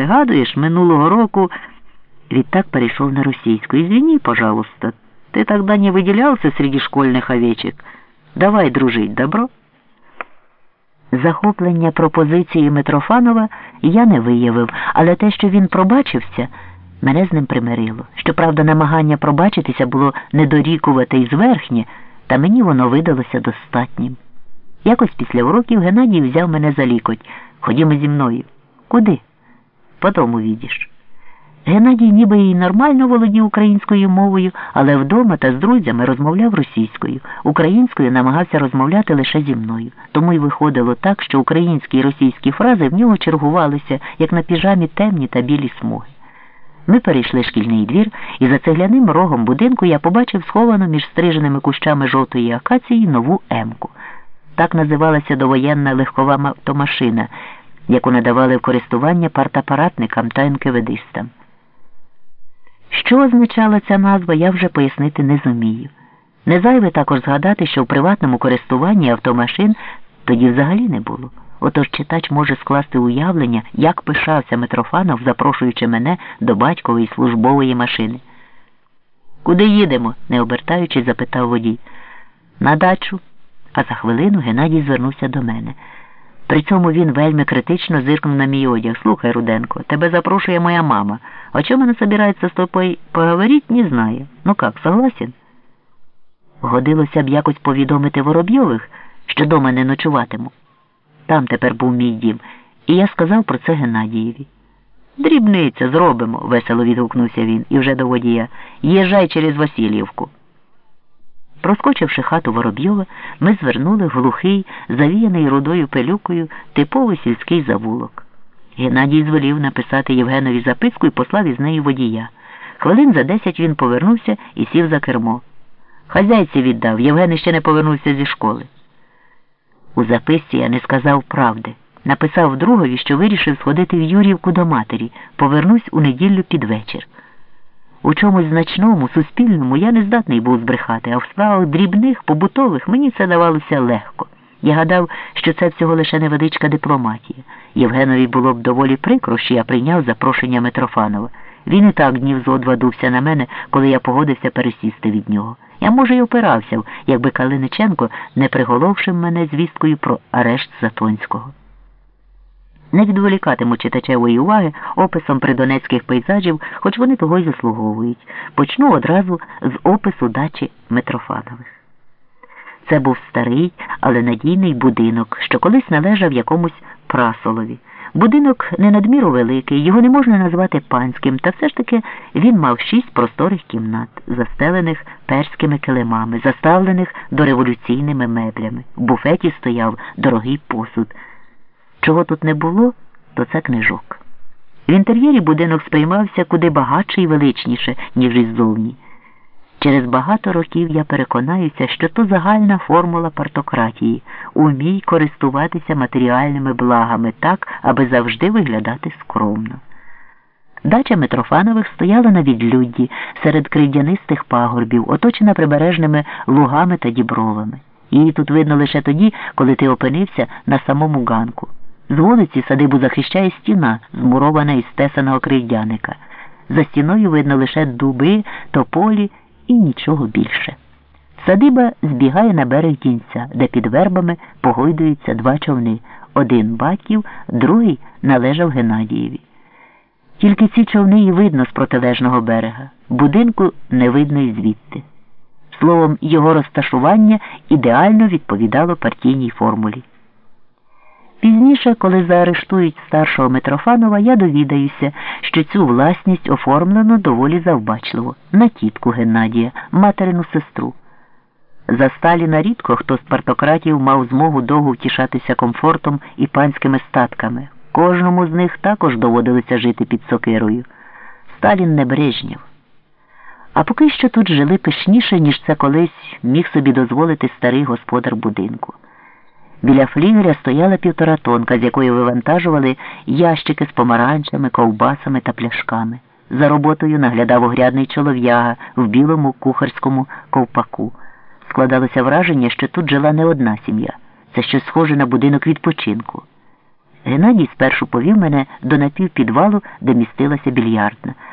Пригадуєш, минулого року відтак перейшов на російську. Извини, пожалуйста, ты тогда не выделялся среди школьных овечек. Давай дружить, добро? Захоплення пропозиції Митрофанова я не виявив, але те, що він пробачився, мене з ним примирило. Щоправда, намагання пробачитися було недорікувати і зверхнє, та мені воно видалося достатнім. Якось після уроків Геннадій взяв мене за лікоть. Ходімо зі мною. Куди? Потом увідіш. Геннадій ніби і нормально володів українською мовою, але вдома та з друзями розмовляв російською. Українською намагався розмовляти лише зі мною. Тому й виходило так, що українські і російські фрази в нього чергувалися, як на піжамі темні та білі смуги. Ми перейшли шкільний двір, і за цегляним рогом будинку я побачив сховану між стриженими кущами жовтої акації нову емку. Так називалася довоєнна легкова автомашина, яку надавали в користування партапаратникам та НКВДистам. Що означала ця назва, я вже пояснити не зумію. Не зайве також згадати, що в приватному користуванні автомашин тоді взагалі не було. Отож читач може скласти уявлення, як пишався Митрофанов, запрошуючи мене до батькової службової машини. Куди їдемо? не обертаючись, запитав водій. На дачу. А за хвилину Геннадій звернувся до мене. При цьому він вельми критично зиркнув на мій одяг. Слухай, Руденко, тебе запрошує моя мама. О чем она собирается с тобой поговорить, не знаю. Ну как, согласен? Годилося б якось повідомити Воробйових, що дома не ночуватиму. Там тепер був мій дім, і я сказав про це Геннадієві. Дрібниця, зробимо, весело відгукнувся він і вже до водія. Їжджай через Васильівку. Проскочивши хату Воробйова, ми звернули глухий, завіяний рудою пилюкою типовий сільський завулок. Геннадій звелів написати Євгенові записку і послав із нею водія. Хвилин за десять він повернувся і сів за кермо. Хазяйці віддав, Євген ще не повернувся зі школи. У записці я не сказав правди. Написав другові, що вирішив сходити в Юрівку до матері, повернусь у неділю під вечір. У чомусь значному, суспільному я не здатний був збрехати, а в справах дрібних, побутових мені це давалося легко. Я гадав, що це всього лише невеличка дипломатія. Євгенові було б доволі прикро, що я прийняв запрошення Митрофанова. Він і так днів зо два дувся на мене, коли я погодився пересісти від нього. Я, може, й опирався, якби Калиниченко не приголовшив мене звісткою про арешт Затонського. Не відволікатиму читачевої уваги описом придонецьких пейзажів, хоч вони того й заслуговують. Почну одразу з опису дачі Митрофанових. Це був старий, але надійний будинок, що колись належав якомусь прасолові. Будинок не надміру великий, його не можна назвати панським, та все ж таки він мав шість просторих кімнат, застелених перськими килимами, заставлених дореволюційними меблями. В буфеті стояв дорогий посуд. Чого тут не було, то це книжок. В інтер'єрі будинок сприймався куди багатше і величніше, ніж іззовні. Через багато років я переконаюся, що то загальна формула партократії умій користуватися матеріальними благами так, аби завжди виглядати скромно. Дача Митрофанових стояла на відлюдді серед кридянистих пагорбів, оточена прибережними лугами та дібровами. Її тут видно лише тоді, коли ти опинився на самому ганку. З вулиці садибу захищає стіна, змурована із тесаного кридяника. За стіною видно лише дуби, тополі і нічого більше. Садиба збігає на берег кінця, де під вербами погойдуються два човни. Один батьків, другий належав Геннадієві. Тільки ці човни і видно з протилежного берега, будинку не видно і звідти. Словом, його розташування ідеально відповідало партійній формулі. Пізніше, коли заарештують старшого Митрофанова, я довідаюся, що цю власність оформлено доволі завбачливо на тітку Геннадія, материну сестру. За Сталіна рідко хто з партократів мав змогу довго втішатися комфортом і панськими статками. Кожному з них також доводилося жити під сокирою. Сталін не Брежнєв. А поки що тут жили пишніше, ніж це колись міг собі дозволити старий господар будинку. Біля флігеля стояла півтора тонка, з якої вивантажували ящики з помаранчами, ковбасами та пляшками. За роботою наглядав огрядний чолов'яга в білому кухарському ковпаку. Складалося враження, що тут жила не одна сім'я. Це щось схоже на будинок відпочинку. Геннадій спершу повів мене до напівпідвалу, де містилася більярдна.